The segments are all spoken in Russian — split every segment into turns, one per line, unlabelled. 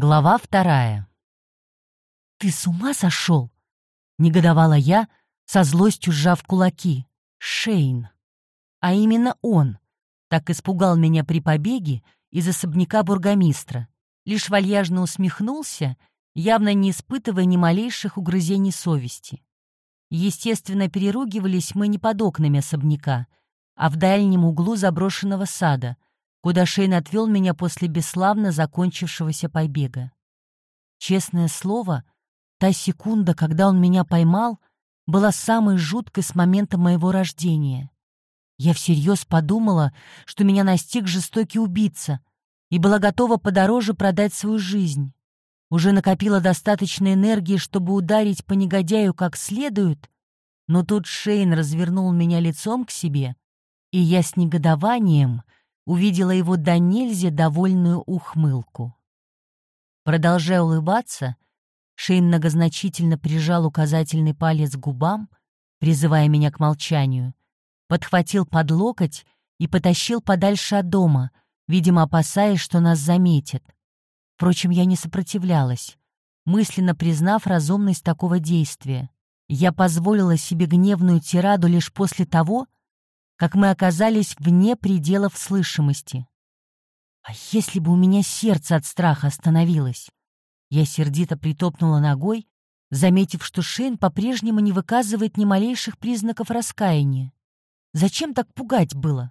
Глава вторая. «Ты с ума сошел?» — негодовала я, со злостью сжав кулаки. Шейн. А именно он так испугал меня при побеге из особняка бургомистра. Лишь вальяжно усмехнулся, явно не испытывая ни малейших угрызений совести. Естественно, переругивались мы не под окнами особняка, а в дальнем углу заброшенного сада — куда Шейн отвел меня после бесславно закончившегося побега. Честное слово, та секунда, когда он меня поймал, была самой жуткой с момента моего рождения. Я всерьез подумала, что меня настиг жестокий убийца, и была готова подороже продать свою жизнь. Уже накопила достаточно энергии, чтобы ударить по негодяю как следует, но тут Шейн развернул меня лицом к себе, и я с негодованием — увидела его до нельзя довольную ухмылку. Продолжая улыбаться, Шейн многозначительно прижал указательный палец к губам, призывая меня к молчанию, подхватил под локоть и потащил подальше от дома, видимо, опасаясь, что нас заметят. Впрочем, я не сопротивлялась, мысленно признав разумность такого действия. Я позволила себе гневную тираду лишь после того, как мы оказались вне пределов слышимости. А если бы у меня сердце от страха остановилось? Я сердито притопнула ногой, заметив, что Шейн по-прежнему не выказывает ни малейших признаков раскаяния. Зачем так пугать было?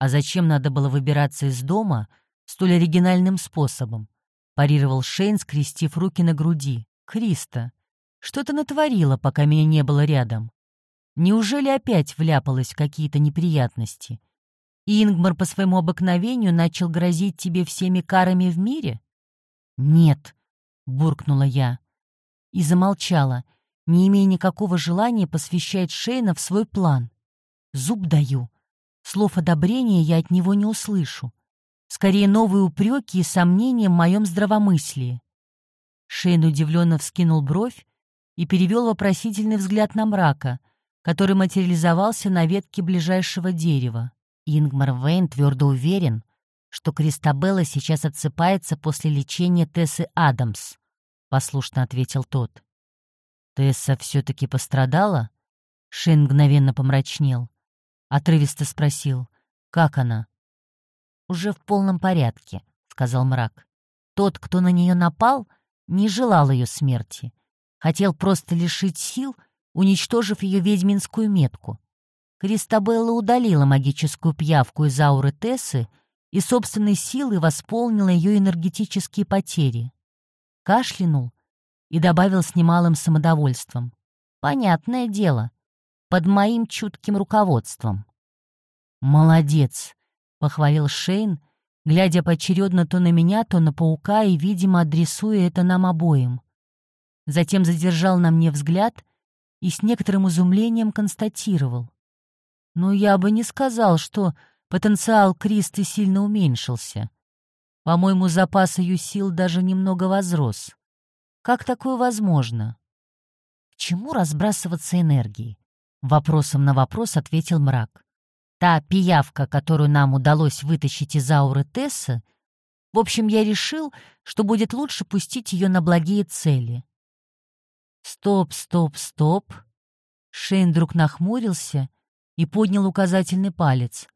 А зачем надо было выбираться из дома столь оригинальным способом? Парировал Шейн, скрестив руки на груди. Криста, что ты натворила, пока меня не было рядом? Неужели опять вляпалась в какие-то неприятности? И Ингмар по своему обыкновению начал грозить тебе всеми карами в мире? Нет, буркнула я. И замолчала, не имея никакого желания посвящать Шейна в свой план. Зуб даю. Слов одобрения я от него не услышу. Скорее, новые упреки и сомнения в моем здравомыслии. Шейн удивленно вскинул бровь и перевел вопросительный взгляд на мрака, который материализовался на ветке ближайшего дерева. Ингмар Вейн твердо уверен, что Кристабелла сейчас отсыпается после лечения Тессы Адамс, — послушно ответил тот. «Тесса все-таки пострадала?» Шейн мгновенно помрачнел. Отрывисто спросил, «Как она?» «Уже в полном порядке», — сказал мрак. «Тот, кто на нее напал, не желал ее смерти. Хотел просто лишить сил — уничтожив ее ведьминскую метку. Кристабелла удалила магическую пьявку из ауры Тессы и собственной силой восполнила ее энергетические потери. Кашлянул и добавил с немалым самодовольством. «Понятное дело, под моим чутким руководством». «Молодец!» — похвалил Шейн, глядя поочередно то на меня, то на паука и, видимо, адресуя это нам обоим. Затем задержал на мне взгляд и с некоторым изумлением констатировал. Но я бы не сказал, что потенциал Кристы сильно уменьшился. По-моему, запас ее сил даже немного возрос. Как такое возможно? К чему разбрасываться энергией? Вопросом на вопрос ответил мрак. Та пиявка, которую нам удалось вытащить из ауры Тесса, в общем, я решил, что будет лучше пустить ее на благие цели. «Стоп, стоп, стоп!» Шейн вдруг нахмурился и поднял указательный палец.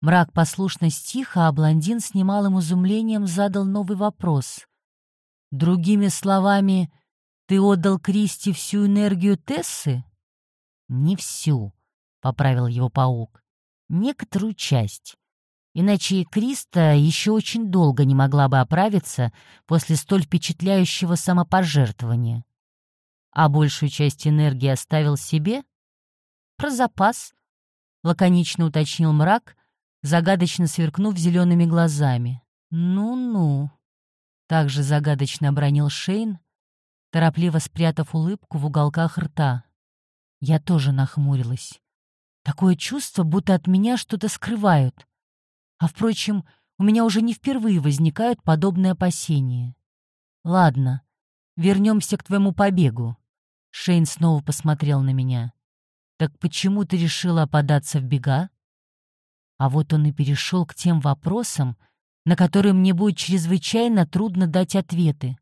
Мрак послушно стих, а блондин с немалым изумлением задал новый вопрос. «Другими словами, ты отдал Кристи всю энергию Тессы?» «Не всю», — поправил его паук. «Некоторую часть. Иначе Криста еще очень долго не могла бы оправиться после столь впечатляющего самопожертвования а большую часть энергии оставил себе? Про запас, — лаконично уточнил мрак, загадочно сверкнув зелеными глазами. «Ну-ну», — также загадочно обронил Шейн, торопливо спрятав улыбку в уголках рта. Я тоже нахмурилась. Такое чувство, будто от меня что-то скрывают. А, впрочем, у меня уже не впервые возникают подобные опасения. Ладно, вернемся к твоему побегу. Шейн снова посмотрел на меня. «Так почему ты решила податься в бега?» А вот он и перешел к тем вопросам, на которые мне будет чрезвычайно трудно дать ответы.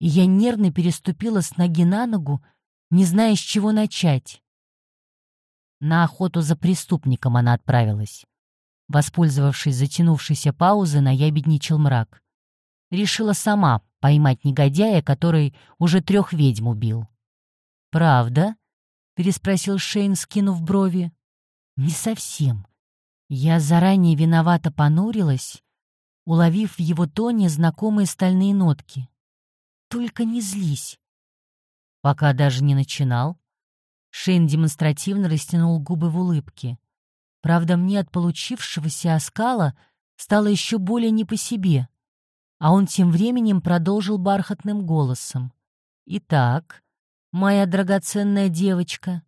И я нервно переступила с ноги на ногу, не зная, с чего начать. На охоту за преступником она отправилась. Воспользовавшись затянувшейся паузой, наябедничал мрак. Решила сама поймать негодяя, который уже трех ведьм убил. «Правда?» — переспросил Шейн, скинув брови. «Не совсем. Я заранее виновато понурилась, уловив в его тоне знакомые стальные нотки. Только не злись. Пока даже не начинал. Шейн демонстративно растянул губы в улыбке. Правда, мне от получившегося оскала стало еще более не по себе. А он тем временем продолжил бархатным голосом. «Итак, моя драгоценная девочка,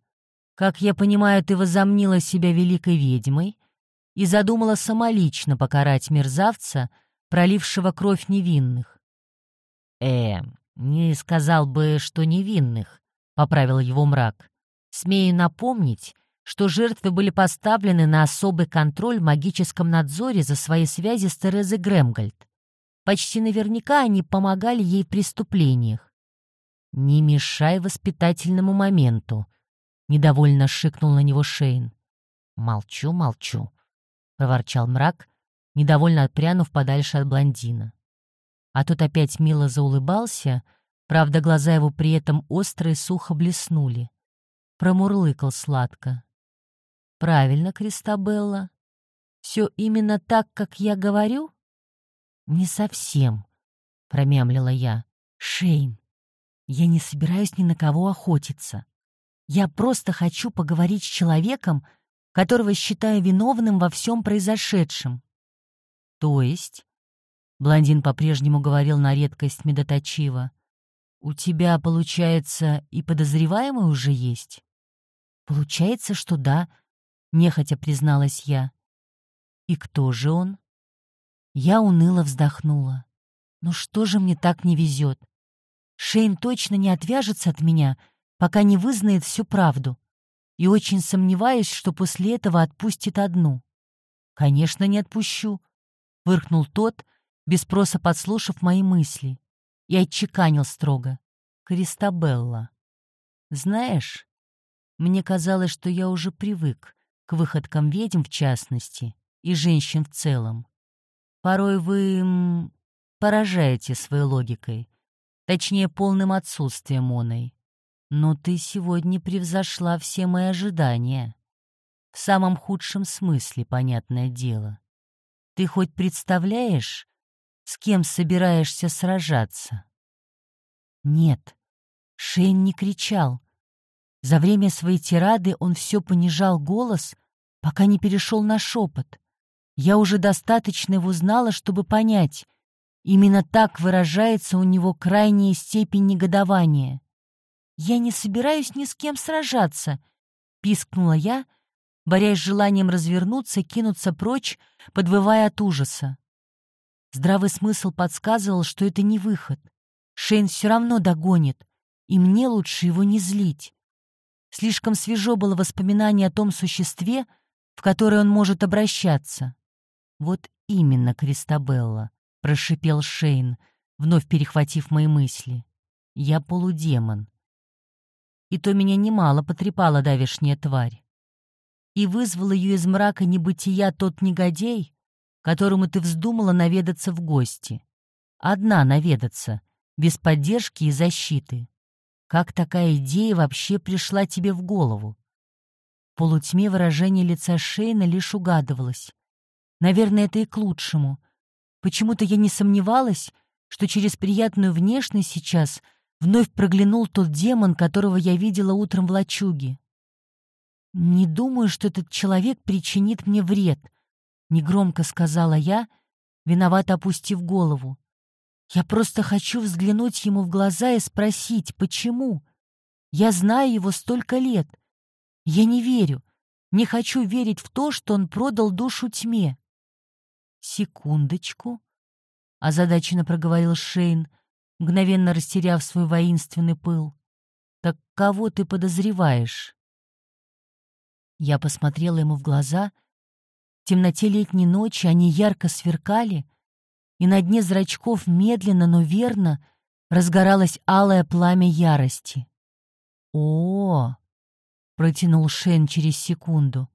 как я понимаю, ты возомнила себя великой ведьмой и задумала самолично покарать мерзавца, пролившего кровь невинных». «Э, не сказал бы, что невинных», — поправил его мрак. «Смею напомнить, что жертвы были поставлены на особый контроль в магическом надзоре за свои связи с Терезой Грэмгольд. Почти наверняка они помогали ей в преступлениях. «Не мешай воспитательному моменту», — недовольно шикнул на него Шейн. «Молчу, молчу», — проворчал мрак, недовольно отпрянув подальше от блондина. А тот опять мило заулыбался, правда, глаза его при этом острые сухо блеснули. Промурлыкал сладко. «Правильно, Кристабелла. Все именно так, как я говорю?» «Не совсем», — промямлила я. «Шейн, я не собираюсь ни на кого охотиться. Я просто хочу поговорить с человеком, которого считаю виновным во всем произошедшем». «То есть?» — блондин по-прежнему говорил на редкость медоточиво. «У тебя, получается, и подозреваемый уже есть?» «Получается, что да», — нехотя призналась я. «И кто же он?» Я уныло вздохнула. Ну что же мне так не везет? Шейн точно не отвяжется от меня, пока не вызнает всю правду. И очень сомневаюсь, что после этого отпустит одну. «Конечно, не отпущу», — выркнул тот, без спроса подслушав мои мысли, и отчеканил строго. «Кристабелла, знаешь, мне казалось, что я уже привык к выходкам ведьм в частности и женщин в целом. Порой вы поражаете своей логикой, точнее, полным отсутствием оной. Но ты сегодня превзошла все мои ожидания. В самом худшем смысле, понятное дело. Ты хоть представляешь, с кем собираешься сражаться? Нет, Шейн не кричал. За время своей тирады он все понижал голос, пока не перешел на шепот. Я уже достаточно его знала, чтобы понять. Именно так выражается у него крайняя степень негодования. «Я не собираюсь ни с кем сражаться», — пискнула я, борясь с желанием развернуться, кинуться прочь, подвывая от ужаса. Здравый смысл подсказывал, что это не выход. Шейн все равно догонит, и мне лучше его не злить. Слишком свежо было воспоминание о том существе, в которое он может обращаться. «Вот именно, Кристабелла», — прошипел Шейн, вновь перехватив мои мысли. «Я полудемон. И то меня немало потрепала давешняя тварь. И вызвал ее из мрака небытия тот негодей, которому ты вздумала наведаться в гости. Одна наведаться, без поддержки и защиты. Как такая идея вообще пришла тебе в голову? В полутьме выражение лица Шейна лишь угадывалось. Наверное, это и к лучшему. Почему-то я не сомневалась, что через приятную внешность сейчас вновь проглянул тот демон, которого я видела утром в лачуге. «Не думаю, что этот человек причинит мне вред», — негромко сказала я, виновато опустив голову. «Я просто хочу взглянуть ему в глаза и спросить, почему? Я знаю его столько лет. Я не верю, не хочу верить в то, что он продал душу тьме. «Секундочку», — озадаченно проговорил Шейн, мгновенно растеряв свой воинственный пыл. «Так кого ты подозреваешь?» Я посмотрела ему в глаза. В темноте летней ночи они ярко сверкали, и на дне зрачков медленно, но верно разгоралось алое пламя ярости. «О!» — протянул Шен через секунду.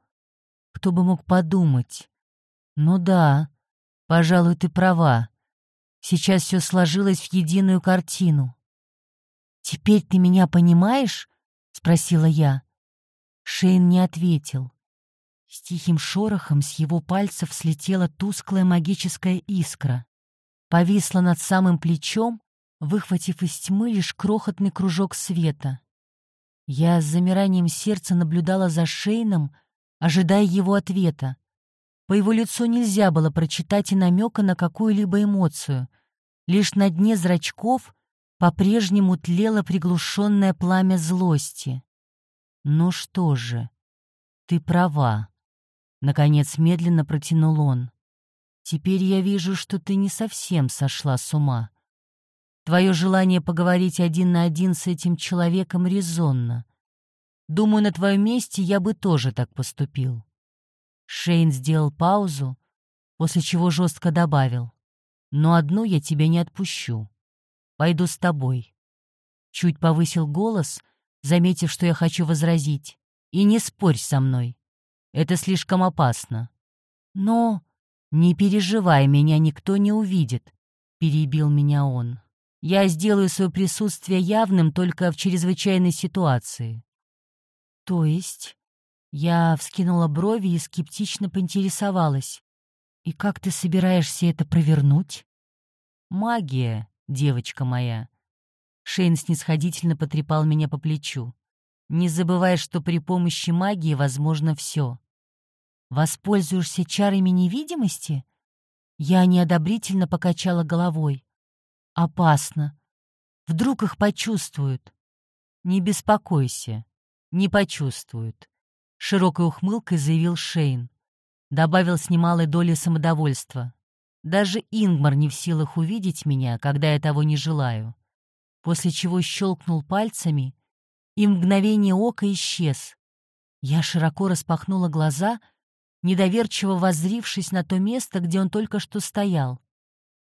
«Кто бы мог подумать? Ну да, пожалуй, ты права. Сейчас все сложилось в единую картину». «Теперь ты меня понимаешь?» — спросила я. Шейн не ответил. С тихим шорохом с его пальцев слетела тусклая магическая искра. Повисла над самым плечом, выхватив из тьмы лишь крохотный кружок света. Я с замиранием сердца наблюдала за Шейном, ожидая его ответа. По его лицу нельзя было прочитать и намека на какую-либо эмоцию. Лишь на дне зрачков по-прежнему тлело приглушенное пламя злости. «Ну что же, ты права», — наконец медленно протянул он. «Теперь я вижу, что ты не совсем сошла с ума. Твое желание поговорить один на один с этим человеком резонно. Думаю, на твоем месте я бы тоже так поступил». Шейн сделал паузу, после чего жестко добавил. «Но одну я тебя не отпущу. Пойду с тобой». Чуть повысил голос — заметив, что я хочу возразить. «И не спорь со мной. Это слишком опасно». «Но...» «Не переживай, меня никто не увидит», — перебил меня он. «Я сделаю свое присутствие явным только в чрезвычайной ситуации». «То есть...» Я вскинула брови и скептично поинтересовалась. «И как ты собираешься это провернуть?» «Магия, девочка моя», Шейн снисходительно потрепал меня по плечу. «Не забывай, что при помощи магии возможно все. Воспользуешься чарами невидимости?» Я неодобрительно покачала головой. «Опасно. Вдруг их почувствуют?» «Не беспокойся. Не почувствуют», — широкой ухмылкой заявил Шейн. Добавил с немалой долей самодовольства. «Даже Ингмар не в силах увидеть меня, когда я того не желаю после чего щелкнул пальцами, и мгновение ока исчез. Я широко распахнула глаза, недоверчиво воззрившись на то место, где он только что стоял.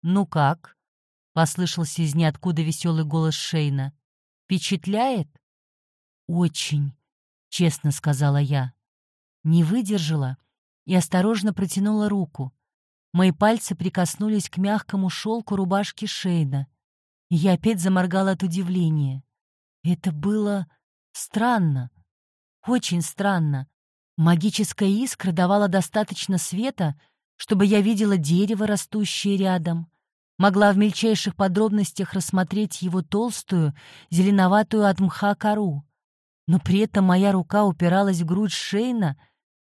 «Ну как?» — послышался из ниоткуда веселый голос Шейна. «Впечатляет?» «Очень», — честно сказала я. Не выдержала и осторожно протянула руку. Мои пальцы прикоснулись к мягкому шелку рубашки Шейна я опять заморгала от удивления. Это было странно, очень странно. Магическая искра давала достаточно света, чтобы я видела дерево, растущее рядом, могла в мельчайших подробностях рассмотреть его толстую, зеленоватую от мха кору. Но при этом моя рука упиралась в грудь Шейна,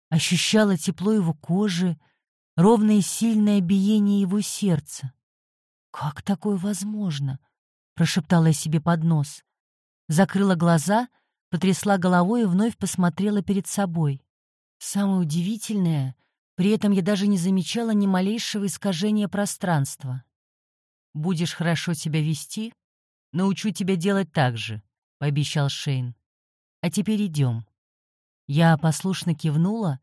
ощущала тепло его кожи, ровное сильное биение его сердца. Как такое возможно? — прошептала я себе под нос. Закрыла глаза, потрясла головой и вновь посмотрела перед собой. Самое удивительное, при этом я даже не замечала ни малейшего искажения пространства. «Будешь хорошо себя вести, научу тебя делать так же», — пообещал Шейн. «А теперь идем». Я послушно кивнула,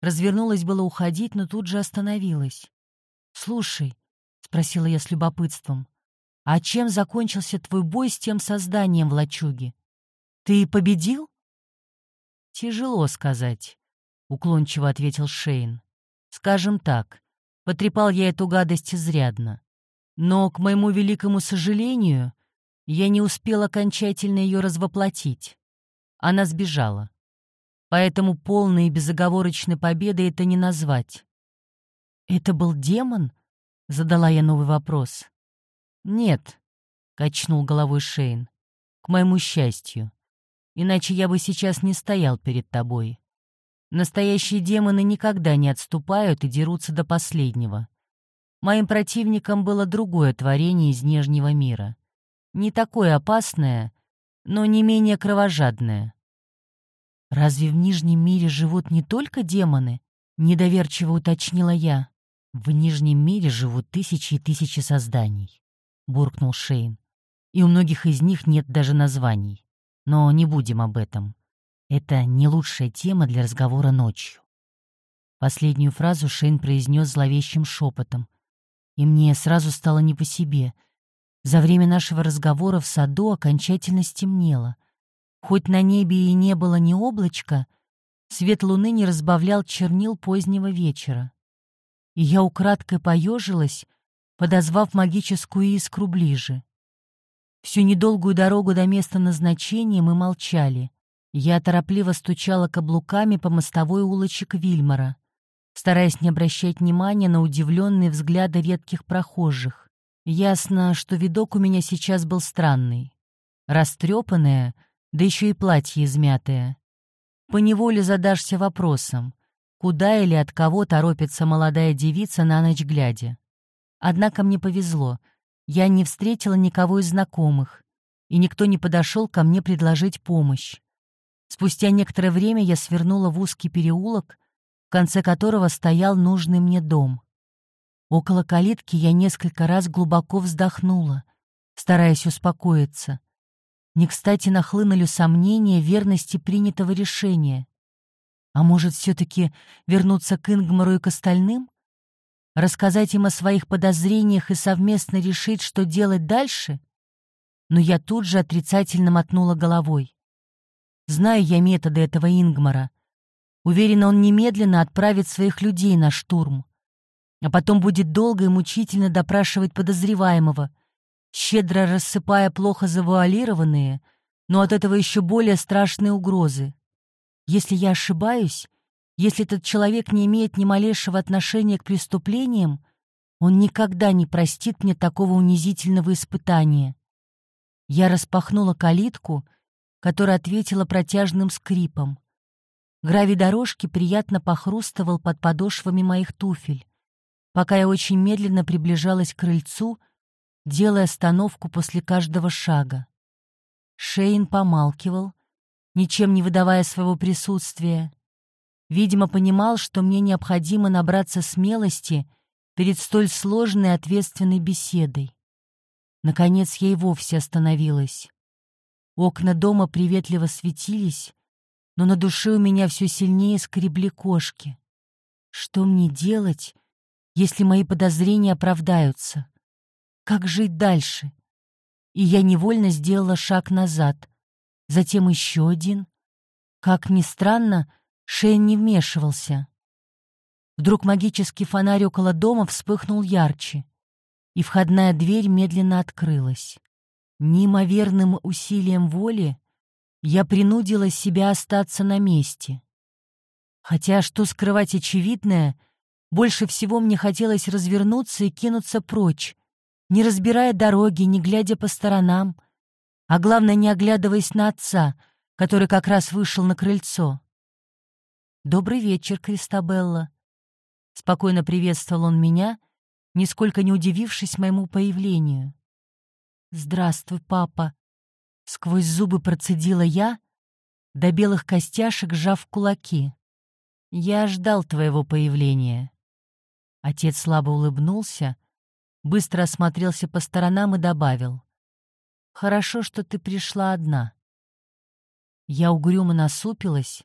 развернулась было уходить, но тут же остановилась. «Слушай», — спросила я с любопытством, а чем закончился твой бой с тем созданием в лачуге? Ты победил? Тяжело сказать, уклончиво ответил Шейн. Скажем так, потрепал я эту гадость изрядно. Но, к моему великому сожалению, я не успел окончательно ее развоплотить. Она сбежала. Поэтому полной и безоговорочной победой это не назвать. «Это был демон?» — задала я новый вопрос. «Нет», — качнул головой Шейн, — «к моему счастью. Иначе я бы сейчас не стоял перед тобой. Настоящие демоны никогда не отступают и дерутся до последнего. Моим противником было другое творение из Нижнего мира. Не такое опасное, но не менее кровожадное. «Разве в Нижнем мире живут не только демоны?» — недоверчиво уточнила я. «В Нижнем мире живут тысячи и тысячи созданий буркнул Шейн. «И у многих из них нет даже названий. Но не будем об этом. Это не лучшая тема для разговора ночью». Последнюю фразу Шейн произнес зловещим шепотом. И мне сразу стало не по себе. За время нашего разговора в саду окончательно стемнело. Хоть на небе и не было ни облачка, свет луны не разбавлял чернил позднего вечера. И я украдкой поежилась, подозвав магическую искру ближе. Всю недолгую дорогу до места назначения мы молчали. Я торопливо стучала каблуками по мостовой улочек Вильмара, стараясь не обращать внимания на удивленные взгляды редких прохожих. Ясно, что видок у меня сейчас был странный. Растрепанное, да еще и платье измятое. Поневоле задашься вопросом, куда или от кого торопится молодая девица на ночь глядя. Однако мне повезло, я не встретила никого из знакомых, и никто не подошел ко мне предложить помощь. Спустя некоторое время я свернула в узкий переулок, в конце которого стоял нужный мне дом. Около калитки я несколько раз глубоко вздохнула, стараясь успокоиться. Не кстати нахлынули сомнения верности принятого решения. А может, все-таки вернуться к Ингмару и к остальным? Рассказать им о своих подозрениях и совместно решить, что делать дальше? Но я тут же отрицательно мотнула головой. Знаю я методы этого Ингмара. Уверена, он немедленно отправит своих людей на штурм. А потом будет долго и мучительно допрашивать подозреваемого, щедро рассыпая плохо завуалированные, но от этого еще более страшные угрозы. Если я ошибаюсь, если этот человек не имеет ни малейшего отношения к преступлениям, он никогда не простит мне такого унизительного испытания. Я распахнула калитку, которая ответила протяжным скрипом. Гравий дорожки приятно похрустывал под подошвами моих туфель, пока я очень медленно приближалась к крыльцу, делая остановку после каждого шага. Шейн помалкивал, ничем не выдавая своего присутствия, Видимо, понимал, что мне необходимо набраться смелости перед столь сложной и ответственной беседой. Наконец я и вовсе остановилась. Окна дома приветливо светились, но на душе у меня все сильнее скребли кошки. Что мне делать, если мои подозрения оправдаются? Как жить дальше? И я невольно сделала шаг назад, затем еще один. Как ни странно, Шейн не вмешивался. Вдруг магический фонарь около дома вспыхнул ярче, и входная дверь медленно открылась. Неимоверным усилием воли я принудила себя остаться на месте. Хотя, что скрывать очевидное, больше всего мне хотелось развернуться и кинуться прочь, не разбирая дороги, не глядя по сторонам, а главное, не оглядываясь на отца, который как раз вышел на крыльцо. «Добрый вечер, Кристабелла!» Спокойно приветствовал он меня, нисколько не удивившись моему появлению. «Здравствуй, папа!» Сквозь зубы процедила я, до белых костяшек сжав кулаки. «Я ждал твоего появления». Отец слабо улыбнулся, быстро осмотрелся по сторонам и добавил. «Хорошо, что ты пришла одна». Я угрюмо насупилась,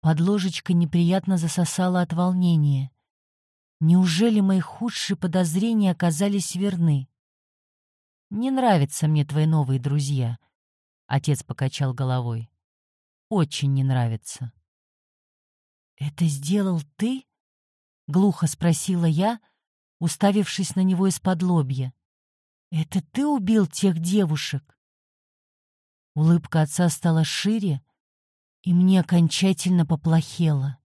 под ложечкой неприятно засосала от волнения. Неужели мои худшие подозрения оказались верны? «Не нравятся мне твои новые друзья», — отец покачал головой. «Очень не нравится». «Это сделал ты?» — глухо спросила я, уставившись на него из-под лобья. «Это ты убил тех девушек?» Улыбка отца стала шире, и мне окончательно поплохело.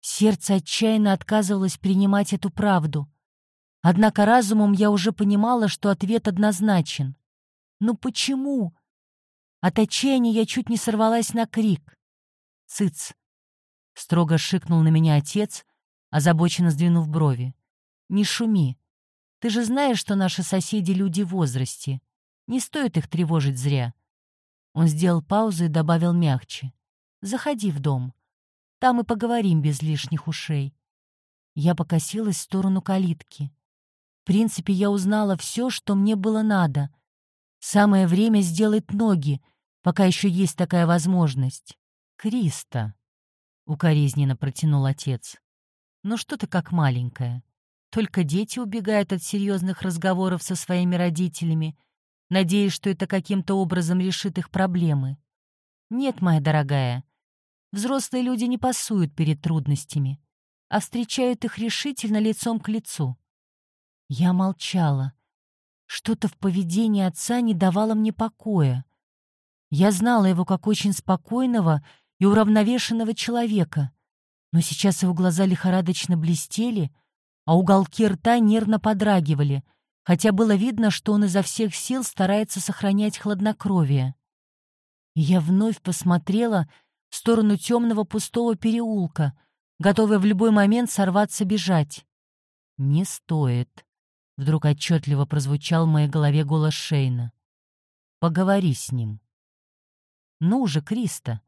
Сердце отчаянно отказывалось принимать эту правду. Однако разумом я уже понимала, что ответ однозначен. «Ну почему?» От отчаяния я чуть не сорвалась на крик. «Цыц!» — строго шикнул на меня отец, озабоченно сдвинув брови. «Не шуми. Ты же знаешь, что наши соседи — люди в возрасте. Не стоит их тревожить зря. Он сделал паузу и добавил мягче. «Заходи в дом. Там и поговорим без лишних ушей». Я покосилась в сторону калитки. В принципе, я узнала все, что мне было надо. Самое время сделать ноги, пока еще есть такая возможность. «Криста», — укоризненно протянул отец. «Ну что ты как маленькая? Только дети убегают от серьезных разговоров со своими родителями, надеясь, что это каким-то образом решит их проблемы. Нет, моя дорогая, взрослые люди не пасуют перед трудностями, а встречают их решительно лицом к лицу. Я молчала. Что-то в поведении отца не давало мне покоя. Я знала его как очень спокойного и уравновешенного человека, но сейчас его глаза лихорадочно блестели, а уголки рта нервно подрагивали, хотя было видно, что он изо всех сил старается сохранять хладнокровие. И я вновь посмотрела в сторону темного пустого переулка, готовая в любой момент сорваться бежать. «Не стоит», — вдруг отчетливо прозвучал в моей голове голос Шейна. «Поговори с ним». «Ну же, Криста!»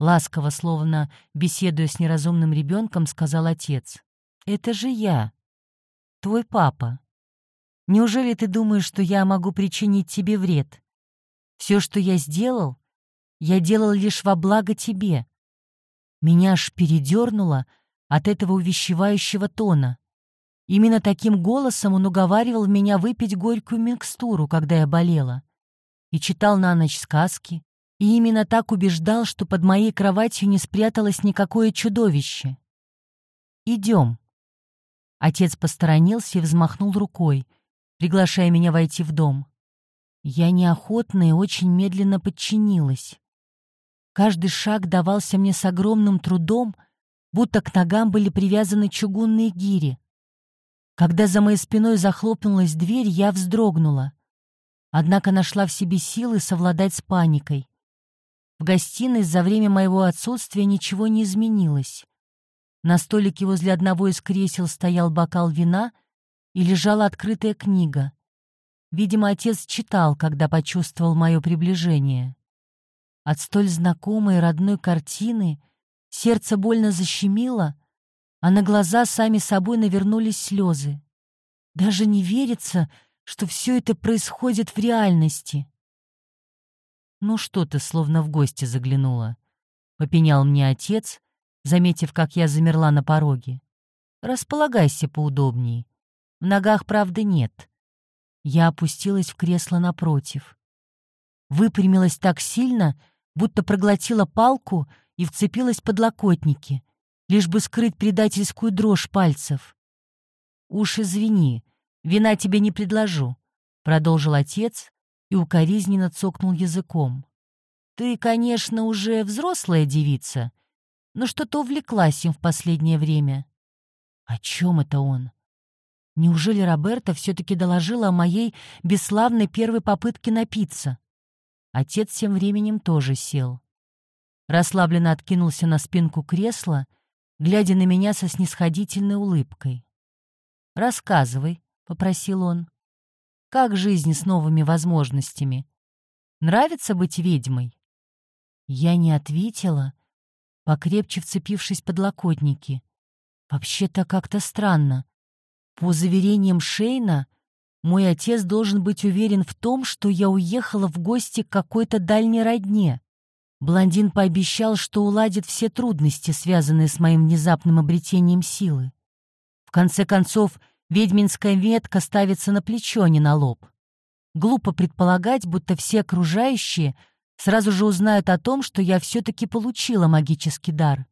Ласково, словно беседуя с неразумным ребенком, сказал отец. «Это же я, твой папа. Неужели ты думаешь, что я могу причинить тебе вред? Все, что я сделал, я делал лишь во благо тебе. Меня аж передернуло от этого увещевающего тона. Именно таким голосом он уговаривал меня выпить горькую микстуру, когда я болела. И читал на ночь сказки. И именно так убеждал, что под моей кроватью не спряталось никакое чудовище. «Идем». Отец посторонился и взмахнул рукой, приглашая меня войти в дом. Я неохотно и очень медленно подчинилась. Каждый шаг давался мне с огромным трудом, будто к ногам были привязаны чугунные гири. Когда за моей спиной захлопнулась дверь, я вздрогнула. Однако нашла в себе силы совладать с паникой. В гостиной за время моего отсутствия ничего не изменилось. На столике возле одного из кресел стоял бокал вина и лежала открытая книга. Видимо, отец читал, когда почувствовал мое приближение. От столь знакомой родной картины сердце больно защемило, а на глаза сами собой навернулись слезы. Даже не верится, что все это происходит в реальности. «Ну что ты, словно в гости заглянула?» — попенял мне отец, заметив, как я замерла на пороге. «Располагайся поудобней. В ногах правды нет». Я опустилась в кресло напротив. Выпрямилась так сильно, будто проглотила палку и вцепилась в подлокотники, лишь бы скрыть предательскую дрожь пальцев. «Уж извини, вина тебе не предложу», — продолжил отец и укоризненно цокнул языком. «Ты, конечно, уже взрослая девица, но что-то увлеклась им в последнее время». «О чем это он?» Неужели Роберта все-таки доложила о моей бесславной первой попытке напиться? Отец тем временем тоже сел. Расслабленно откинулся на спинку кресла, глядя на меня со снисходительной улыбкой. «Рассказывай», — попросил он. «Как жизнь с новыми возможностями? Нравится быть ведьмой?» Я не ответила, покрепче вцепившись подлокотники. Вообще-то как-то странно. По заверениям Шейна, мой отец должен быть уверен в том, что я уехала в гости к какой-то дальней родне. Блондин пообещал, что уладит все трудности, связанные с моим внезапным обретением силы. В конце концов, ведьминская ветка ставится на плечо, а не на лоб. Глупо предполагать, будто все окружающие сразу же узнают о том, что я все-таки получила магический дар.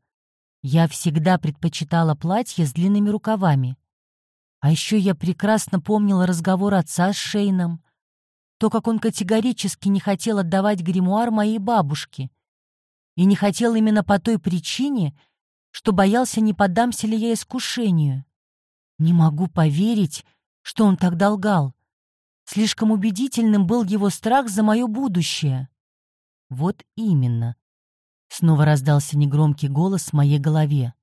Я всегда предпочитала платье с длинными рукавами. А еще я прекрасно помнила разговор отца с Шейном, то, как он категорически не хотел отдавать гримуар моей бабушке. И не хотел именно по той причине, что боялся, не поддамся ли я искушению. Не могу поверить, что он так долгал. Слишком убедительным был его страх за мое будущее. Вот именно. Снова раздался негромкий голос в моей голове.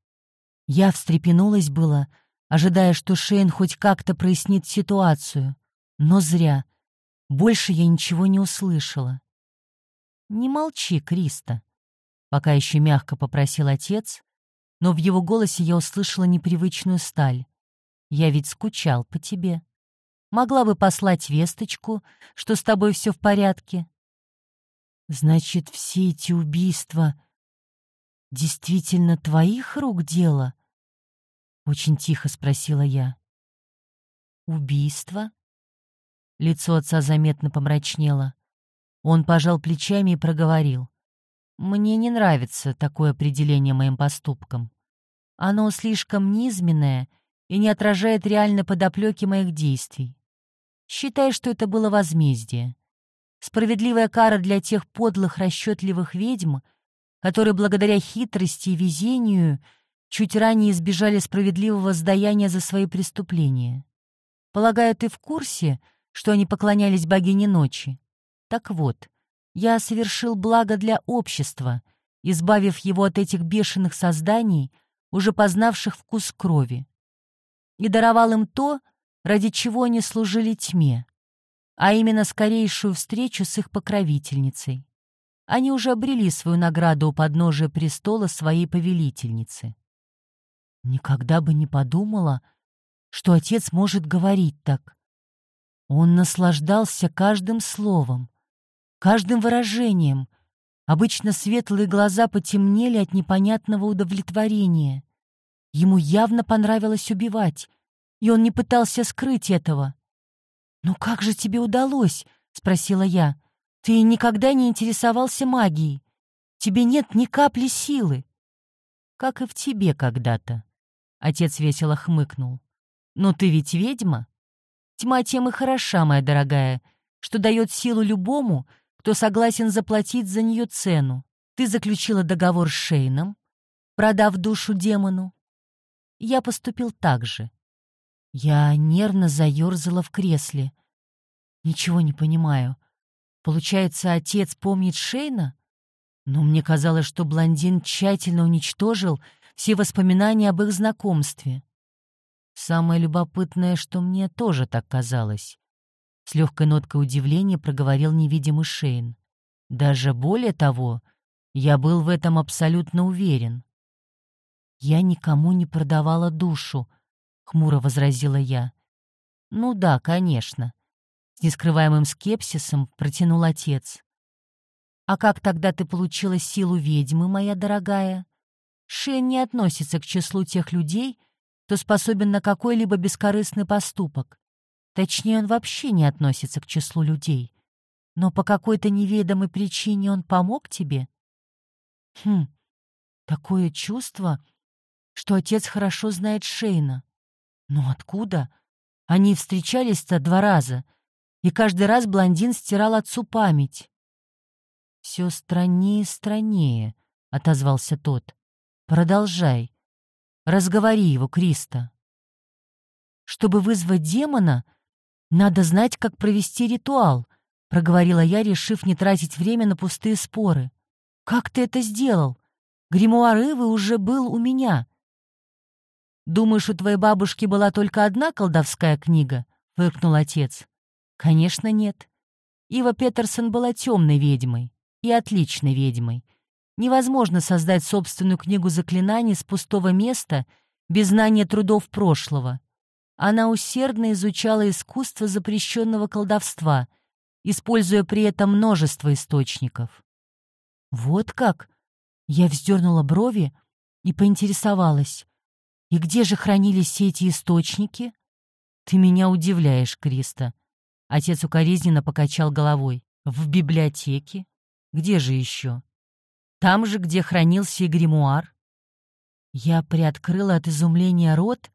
Я встрепенулась было, — ожидая, что Шейн хоть как-то прояснит ситуацию. Но зря. Больше я ничего не услышала. «Не молчи, Криста», — пока еще мягко попросил отец, но в его голосе я услышала непривычную сталь. «Я ведь скучал по тебе. Могла бы послать весточку, что с тобой все в порядке». «Значит, все эти убийства действительно твоих рук дело?» Очень тихо спросила я. Убийство? Лицо отца заметно помрачнело. Он пожал плечами и проговорил. «Мне не нравится такое определение моим поступкам. Оно слишком низменное и не отражает реально подоплеки моих действий. Считай, что это было возмездие. Справедливая кара для тех подлых, расчетливых ведьм, которые благодаря хитрости и везению чуть ранее избежали справедливого сдаяния за свои преступления. Полагаю, ты в курсе, что они поклонялись богине ночи? Так вот, я совершил благо для общества, избавив его от этих бешеных созданий, уже познавших вкус крови, и даровал им то, ради чего они служили тьме, а именно скорейшую встречу с их покровительницей. Они уже обрели свою награду у подножия престола своей повелительницы. Никогда бы не подумала, что отец может говорить так. Он наслаждался каждым словом, каждым выражением. Обычно светлые глаза потемнели от непонятного удовлетворения. Ему явно понравилось убивать, и он не пытался скрыть этого. «Ну как же тебе удалось?» — спросила я. «Ты никогда не интересовался магией. Тебе нет ни капли силы». «Как и в тебе когда-то», — отец весело хмыкнул. «Но ты ведь ведьма? Тьма тем и хороша, моя дорогая, что дает силу любому, кто согласен заплатить за нее цену. Ты заключила договор с Шейном, продав душу демону. Я поступил так же. Я нервно заерзала в кресле. Ничего не понимаю. Получается, отец помнит Шейна? Но мне казалось, что блондин тщательно уничтожил все воспоминания об их знакомстве. Самое любопытное, что мне тоже так казалось. С легкой ноткой удивления проговорил невидимый Шейн. Даже более того, я был в этом абсолютно уверен. «Я никому не продавала душу», — хмуро возразила я. «Ну да, конечно», — с нескрываемым скепсисом протянул отец. «А как тогда ты получила силу ведьмы, моя дорогая? Шейн не относится к числу тех людей, кто способен на какой-либо бескорыстный поступок. Точнее, он вообще не относится к числу людей. Но по какой-то неведомой причине он помог тебе? Хм, такое чувство, что отец хорошо знает Шейна. Но откуда? Они встречались-то два раза, и каждый раз блондин стирал отцу память. «Все страннее и страннее», — отозвался тот. «Продолжай. Разговори его, Криста». Чтобы вызвать демона, «Надо знать, как провести ритуал», — проговорила я, решив не тратить время на пустые споры. «Как ты это сделал? Гримуар Ивы уже был у меня». «Думаешь, у твоей бабушки была только одна колдовская книга?» — фыркнул отец. «Конечно, нет. Ива Петерсон была темной ведьмой и отличной ведьмой. Невозможно создать собственную книгу заклинаний с пустого места без знания трудов прошлого. Она усердно изучала искусство запрещенного колдовства, используя при этом множество источников. «Вот как?» Я вздернула брови и поинтересовалась. «И где же хранились все эти источники?» «Ты меня удивляешь, Криста». Отец укоризненно покачал головой. «В библиотеке? Где же еще?» «Там же, где хранился и гримуар». Я приоткрыла от изумления рот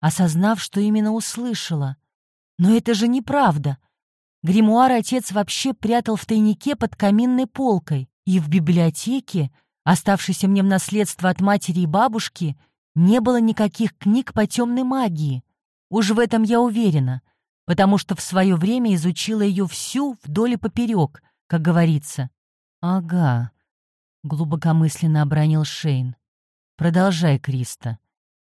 осознав, что именно услышала. Но это же неправда. Гримуар отец вообще прятал в тайнике под каминной полкой, и в библиотеке, оставшейся мне в наследство от матери и бабушки, не было никаких книг по темной магии. Уж в этом я уверена, потому что в свое время изучила ее всю вдоль и поперек, как говорится. «Ага», — глубокомысленно обронил Шейн. «Продолжай, Криста.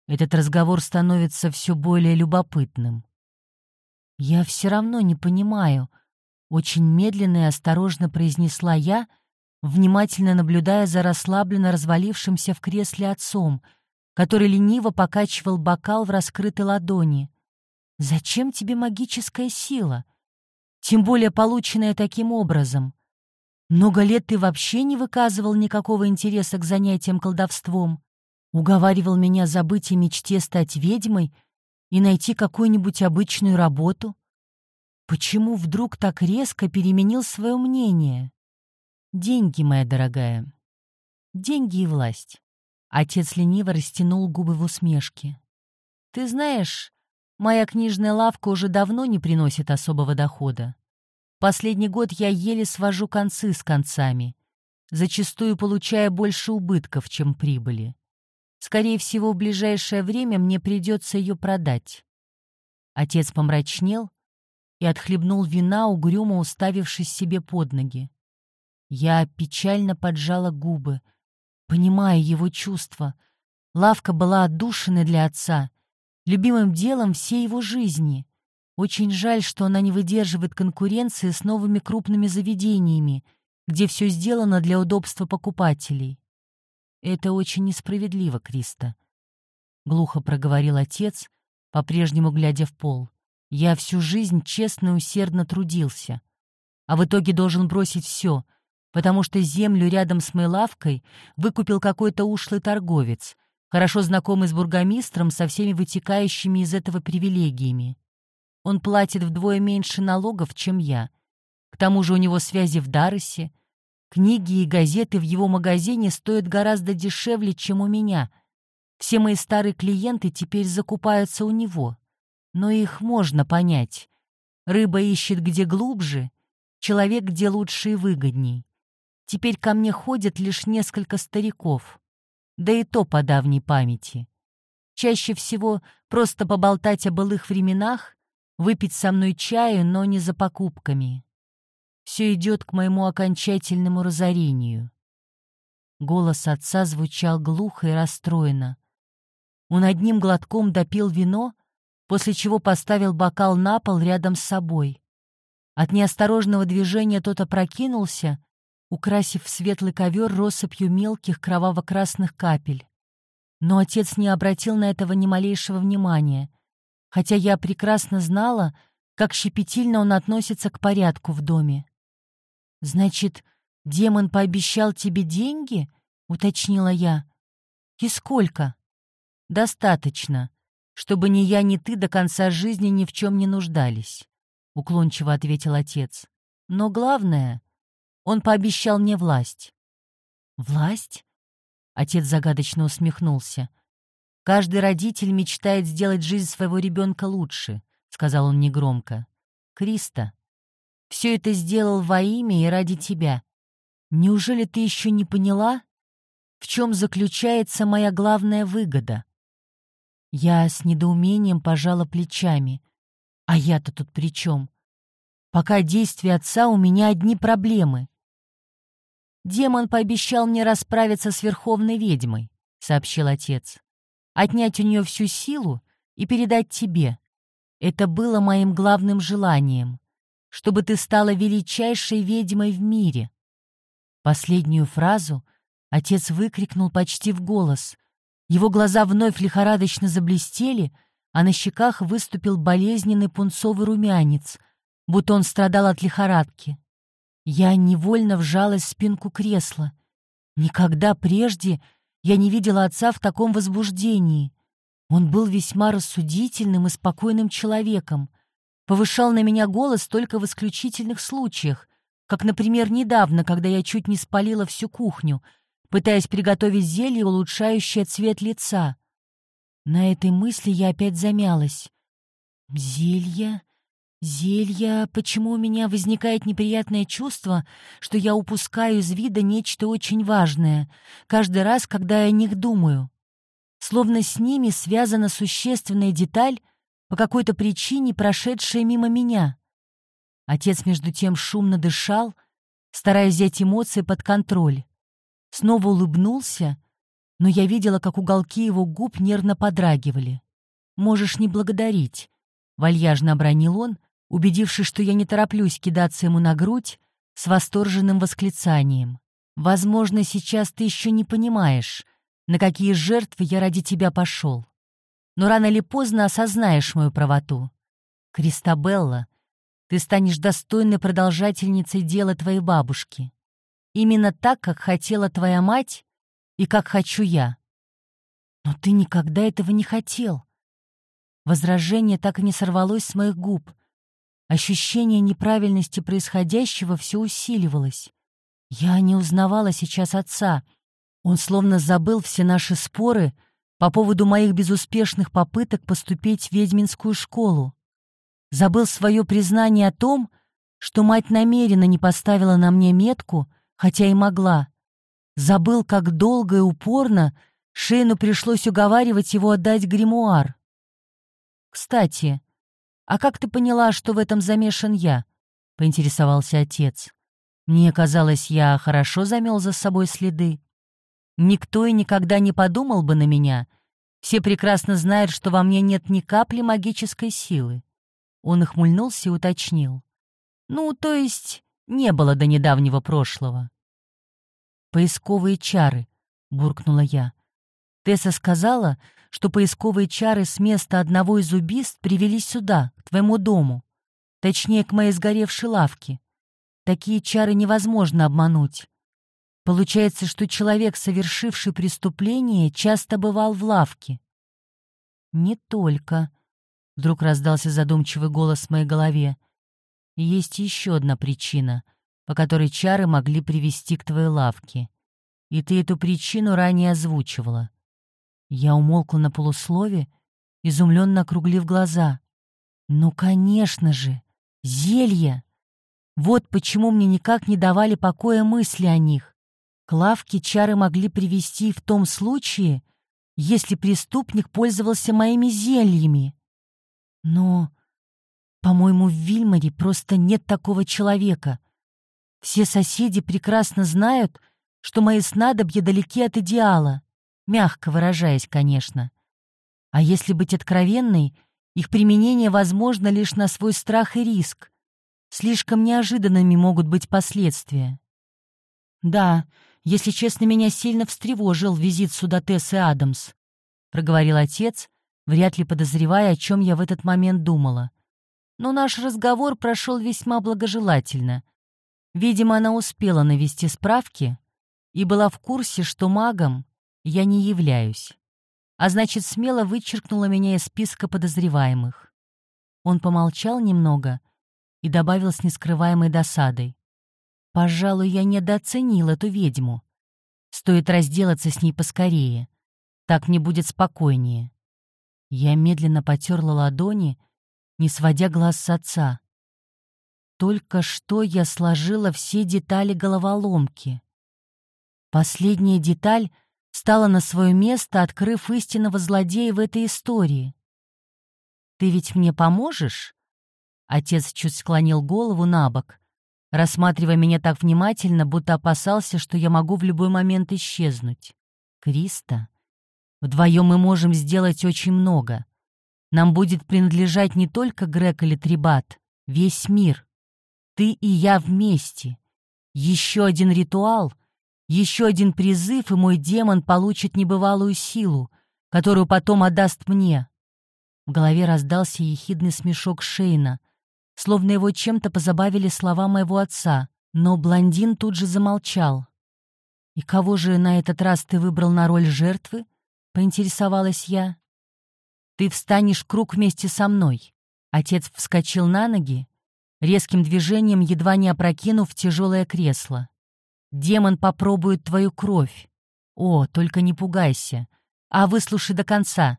Этот разговор становится все более любопытным. «Я все равно не понимаю», — очень медленно и осторожно произнесла я, внимательно наблюдая за расслабленно развалившимся в кресле отцом, который лениво покачивал бокал в раскрытой ладони. «Зачем тебе магическая сила? Тем более полученная таким образом. Много лет ты вообще не выказывал никакого интереса к занятиям колдовством. Уговаривал меня забыть о мечте стать ведьмой, и найти какую-нибудь обычную работу? Почему вдруг так резко переменил свое мнение? Деньги, моя дорогая. Деньги и власть. Отец лениво растянул губы в усмешке. Ты знаешь, моя книжная лавка уже давно не приносит особого дохода. Последний год я еле свожу концы с концами, зачастую получая больше убытков, чем прибыли. Скорее всего, в ближайшее время мне придется ее продать. Отец помрачнел и отхлебнул вина, угрюмо уставившись себе под ноги. Я печально поджала губы, понимая его чувства. Лавка была отдушиной для отца, любимым делом всей его жизни. Очень жаль, что она не выдерживает конкуренции с новыми крупными заведениями, где все сделано для удобства покупателей. Это очень несправедливо, Криста. Глухо проговорил отец, по-прежнему глядя в пол. Я всю жизнь честно и усердно трудился, а в итоге должен бросить все, потому что землю рядом с моей лавкой выкупил какой-то ушлый торговец, хорошо знакомый с бургомистром со всеми вытекающими из этого привилегиями. Он платит вдвое меньше налогов, чем я. К тому же у него связи в Дарресе. Книги и газеты в его магазине стоят гораздо дешевле, чем у меня. Все мои старые клиенты теперь закупаются у него но их можно понять. Рыба ищет где глубже, человек где лучше и выгодней. Теперь ко мне ходят лишь несколько стариков, да и то по давней памяти. Чаще всего просто поболтать о былых временах, выпить со мной чаю, но не за покупками. Все идет к моему окончательному разорению. Голос отца звучал глухо и расстроенно. Он одним глотком допил вино, после чего поставил бокал на пол рядом с собой. От неосторожного движения тот опрокинулся, украсив светлый ковер россыпью мелких кроваво-красных капель. Но отец не обратил на этого ни малейшего внимания, хотя я прекрасно знала, как щепетильно он относится к порядку в доме. «Значит, демон пообещал тебе деньги?» — уточнила я. «И сколько?» «Достаточно», чтобы ни я, ни ты до конца жизни ни в чем не нуждались», — уклончиво ответил отец. «Но главное, он пообещал мне власть». «Власть?» — отец загадочно усмехнулся. «Каждый родитель мечтает сделать жизнь своего ребенка лучше», — сказал он негромко. «Криста, все это сделал во имя и ради тебя. Неужели ты еще не поняла, в чем заключается моя главная выгода?» Я с недоумением пожала плечами. А я-то тут при чем? Пока действия отца у меня одни проблемы. «Демон пообещал мне расправиться с верховной ведьмой», — сообщил отец. «Отнять у нее всю силу и передать тебе. Это было моим главным желанием, чтобы ты стала величайшей ведьмой в мире». Последнюю фразу отец выкрикнул почти в голос, его глаза вновь лихорадочно заблестели, а на щеках выступил болезненный пунцовый румянец, будто он страдал от лихорадки. Я невольно вжалась в спинку кресла. Никогда прежде я не видела отца в таком возбуждении. Он был весьма рассудительным и спокойным человеком, повышал на меня голос только в исключительных случаях, как, например, недавно, когда я чуть не спалила всю кухню — пытаясь приготовить зелье, улучшающее цвет лица. На этой мысли я опять замялась. Зелье? Зелье? Почему у меня возникает неприятное чувство, что я упускаю из вида нечто очень важное, каждый раз, когда я о них думаю? Словно с ними связана существенная деталь, по какой-то причине прошедшая мимо меня. Отец, между тем, шумно дышал, стараясь взять эмоции под контроль снова улыбнулся, но я видела, как уголки его губ нервно подрагивали. «Можешь не благодарить», — вальяжно обронил он, убедившись, что я не тороплюсь кидаться ему на грудь с восторженным восклицанием. «Возможно, сейчас ты еще не понимаешь, на какие жертвы я ради тебя пошел. Но рано или поздно осознаешь мою правоту. Кристабелла, ты станешь достойной продолжательницей дела твоей бабушки. Именно так, как хотела твоя мать и как хочу я. Но ты никогда этого не хотел. Возражение так и не сорвалось с моих губ. Ощущение неправильности происходящего все усиливалось. Я не узнавала сейчас отца. Он словно забыл все наши споры по поводу моих безуспешных попыток поступить в ведьминскую школу. Забыл свое признание о том, что мать намеренно не поставила на мне метку, хотя и могла. Забыл, как долго и упорно Шейну пришлось уговаривать его отдать гримуар. «Кстати, а как ты поняла, что в этом замешан я?» — поинтересовался отец. «Мне казалось, я хорошо замел за собой следы. Никто и никогда не подумал бы на меня. Все прекрасно знают, что во мне нет ни капли магической силы». Он охмыльнулся и уточнил. «Ну, то есть, не было до недавнего прошлого». «Поисковые чары», — буркнула я. Тесса сказала, что поисковые чары с места одного из убийств привели сюда, к твоему дому. Точнее, к моей сгоревшей лавке. Такие чары невозможно обмануть. Получается, что человек, совершивший преступление, часто бывал в лавке. «Не только», — вдруг раздался задумчивый голос в моей голове. «Есть еще одна причина, по которой чары могли привести к твоей лавке. И ты эту причину ранее озвучивала. Я умолкла на полуслове, изумленно округлив глаза. «Ну, конечно же! Зелья! Вот почему мне никак не давали покоя мысли о них. К лавке чары могли привести в том случае, если преступник пользовался моими зельями. Но, по-моему, в Вильмаре просто нет такого человека. Все соседи прекрасно знают, что мои снадобья далеки от идеала. Мягко выражаясь, конечно. А если быть откровенной, их применение возможно лишь на свой страх и риск. Слишком неожиданными могут быть последствия. «Да, если честно, меня сильно встревожил визит сюда Тессы Адамс», — проговорил отец, вряд ли подозревая, о чем я в этот момент думала. Но наш разговор прошел весьма благожелательно. Видимо, она успела навести справки и была в курсе, что магом я не являюсь. А значит, смело вычеркнула меня из списка подозреваемых. Он помолчал немного и добавил с нескрываемой досадой. «Пожалуй, я недооценил эту ведьму. Стоит разделаться с ней поскорее. Так мне будет спокойнее». Я медленно потерла ладони, не сводя глаз с отца. Только что я сложила все детали головоломки. Последняя деталь — стала на свое место, открыв истинного злодея в этой истории. «Ты ведь мне поможешь?» Отец чуть склонил голову на бок, рассматривая меня так внимательно, будто опасался, что я могу в любой момент исчезнуть. «Криста, вдвоем мы можем сделать очень много. Нам будет принадлежать не только Грек или Трибат, весь мир. Ты и я вместе. Еще один ритуал — еще один призыв, и мой демон получит небывалую силу, которую потом отдаст мне. В голове раздался ехидный смешок Шейна, словно его чем-то позабавили слова моего отца, но блондин тут же замолчал. «И кого же на этот раз ты выбрал на роль жертвы?» — поинтересовалась я. «Ты встанешь круг вместе со мной». Отец вскочил на ноги, резким движением едва не опрокинув тяжелое кресло. Демон попробует твою кровь. О, только не пугайся. А выслушай до конца.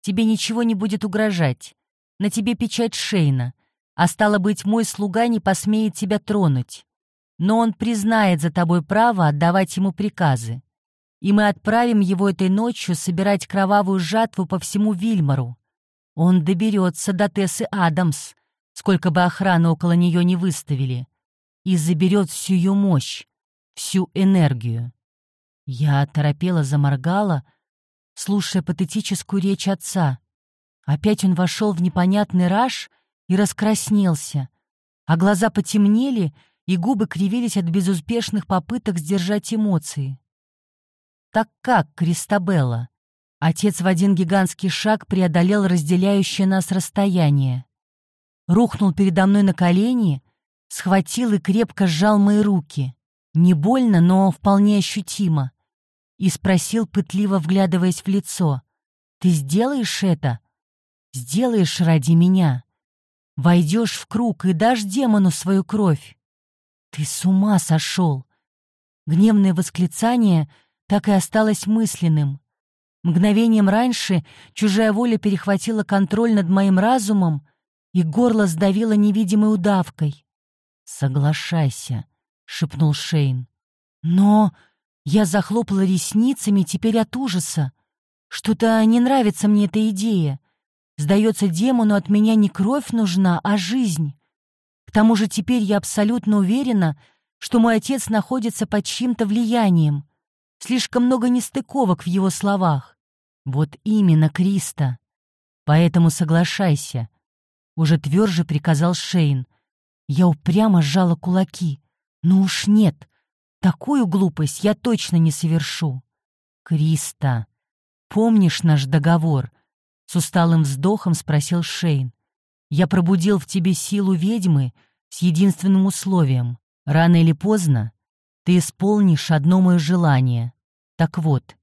Тебе ничего не будет угрожать. На тебе печать Шейна. А стало быть, мой слуга не посмеет тебя тронуть. Но он признает за тобой право отдавать ему приказы. И мы отправим его этой ночью собирать кровавую жатву по всему Вильмару. Он доберется до Тессы Адамс, сколько бы охраны около нее не выставили, и заберет всю ее мощь, всю энергию. Я оторопела, заморгала, слушая патетическую речь отца. Опять он вошел в непонятный раж и раскраснелся, а глаза потемнели, и губы кривились от безуспешных попыток сдержать эмоции. «Так как, Кристабелла?» Отец в один гигантский шаг преодолел разделяющее нас расстояние. Рухнул передо мной на колени, схватил и крепко сжал мои руки. Не больно, но вполне ощутимо. И спросил, пытливо вглядываясь в лицо. «Ты сделаешь это?» сделаешь ради меня? Войдешь в круг и дашь демону свою кровь? Ты с ума сошел!» Гневное восклицание так и осталось мысленным. Мгновением раньше чужая воля перехватила контроль над моим разумом, и горло сдавило невидимой удавкой. «Соглашайся», — шепнул Шейн. «Но...» Я захлопала ресницами теперь от ужаса. Что-то не нравится мне эта идея. Сдается демону, от меня не кровь нужна, а жизнь. К тому же теперь я абсолютно уверена, что мой отец находится под чьим-то влиянием. Слишком много нестыковок в его словах. Вот именно, Криста. Поэтому соглашайся. Уже тверже приказал Шейн. Я упрямо сжала кулаки. Ну уж нет, такую глупость я точно не совершу. Криста, помнишь наш договор? С усталым вздохом спросил Шейн. Я пробудил в тебе силу ведьмы с единственным условием. Рано или поздно ты исполнишь одно мое желание. Так вот,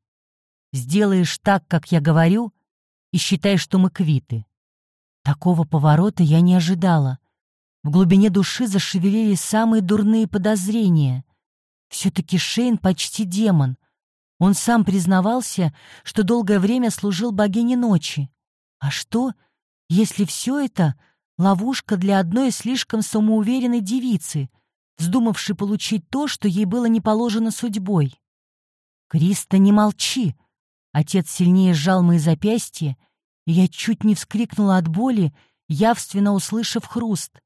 сделаешь так, как я говорю, и считай, что мы квиты. Такого поворота я не ожидала. В глубине души зашевелились самые дурные подозрения. Все-таки Шейн почти демон. Он сам признавался, что долгое время служил богине ночи. А что, если все это — ловушка для одной слишком самоуверенной девицы, вздумавшей получить то, что ей было не положено судьбой? «Криста, не молчи!» Отец сильнее сжал мои запястья, и я чуть не вскрикнула от боли, явственно услышав хруст.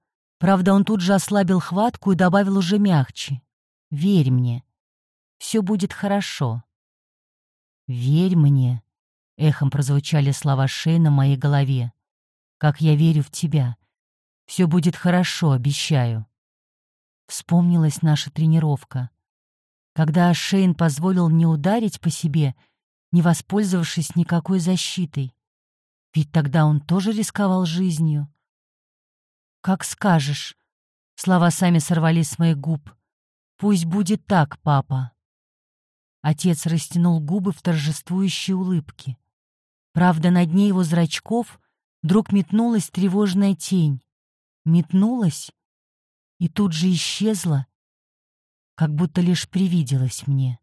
Правда, он тут же ослабил хватку и добавил уже мягче. «Верь мне, все будет хорошо». «Верь мне», — эхом прозвучали слова Шейна в моей голове. «Как я верю в тебя. Все будет хорошо, обещаю». Вспомнилась наша тренировка. Когда Шейн позволил мне ударить по себе, не воспользовавшись никакой защитой. Ведь тогда он тоже рисковал жизнью. «Как скажешь». Слова сами сорвались с моих губ. «Пусть будет так, папа». Отец растянул губы в торжествующей улыбке. Правда, на дне его зрачков вдруг метнулась тревожная тень. Метнулась и тут же исчезла, как будто лишь привиделась мне.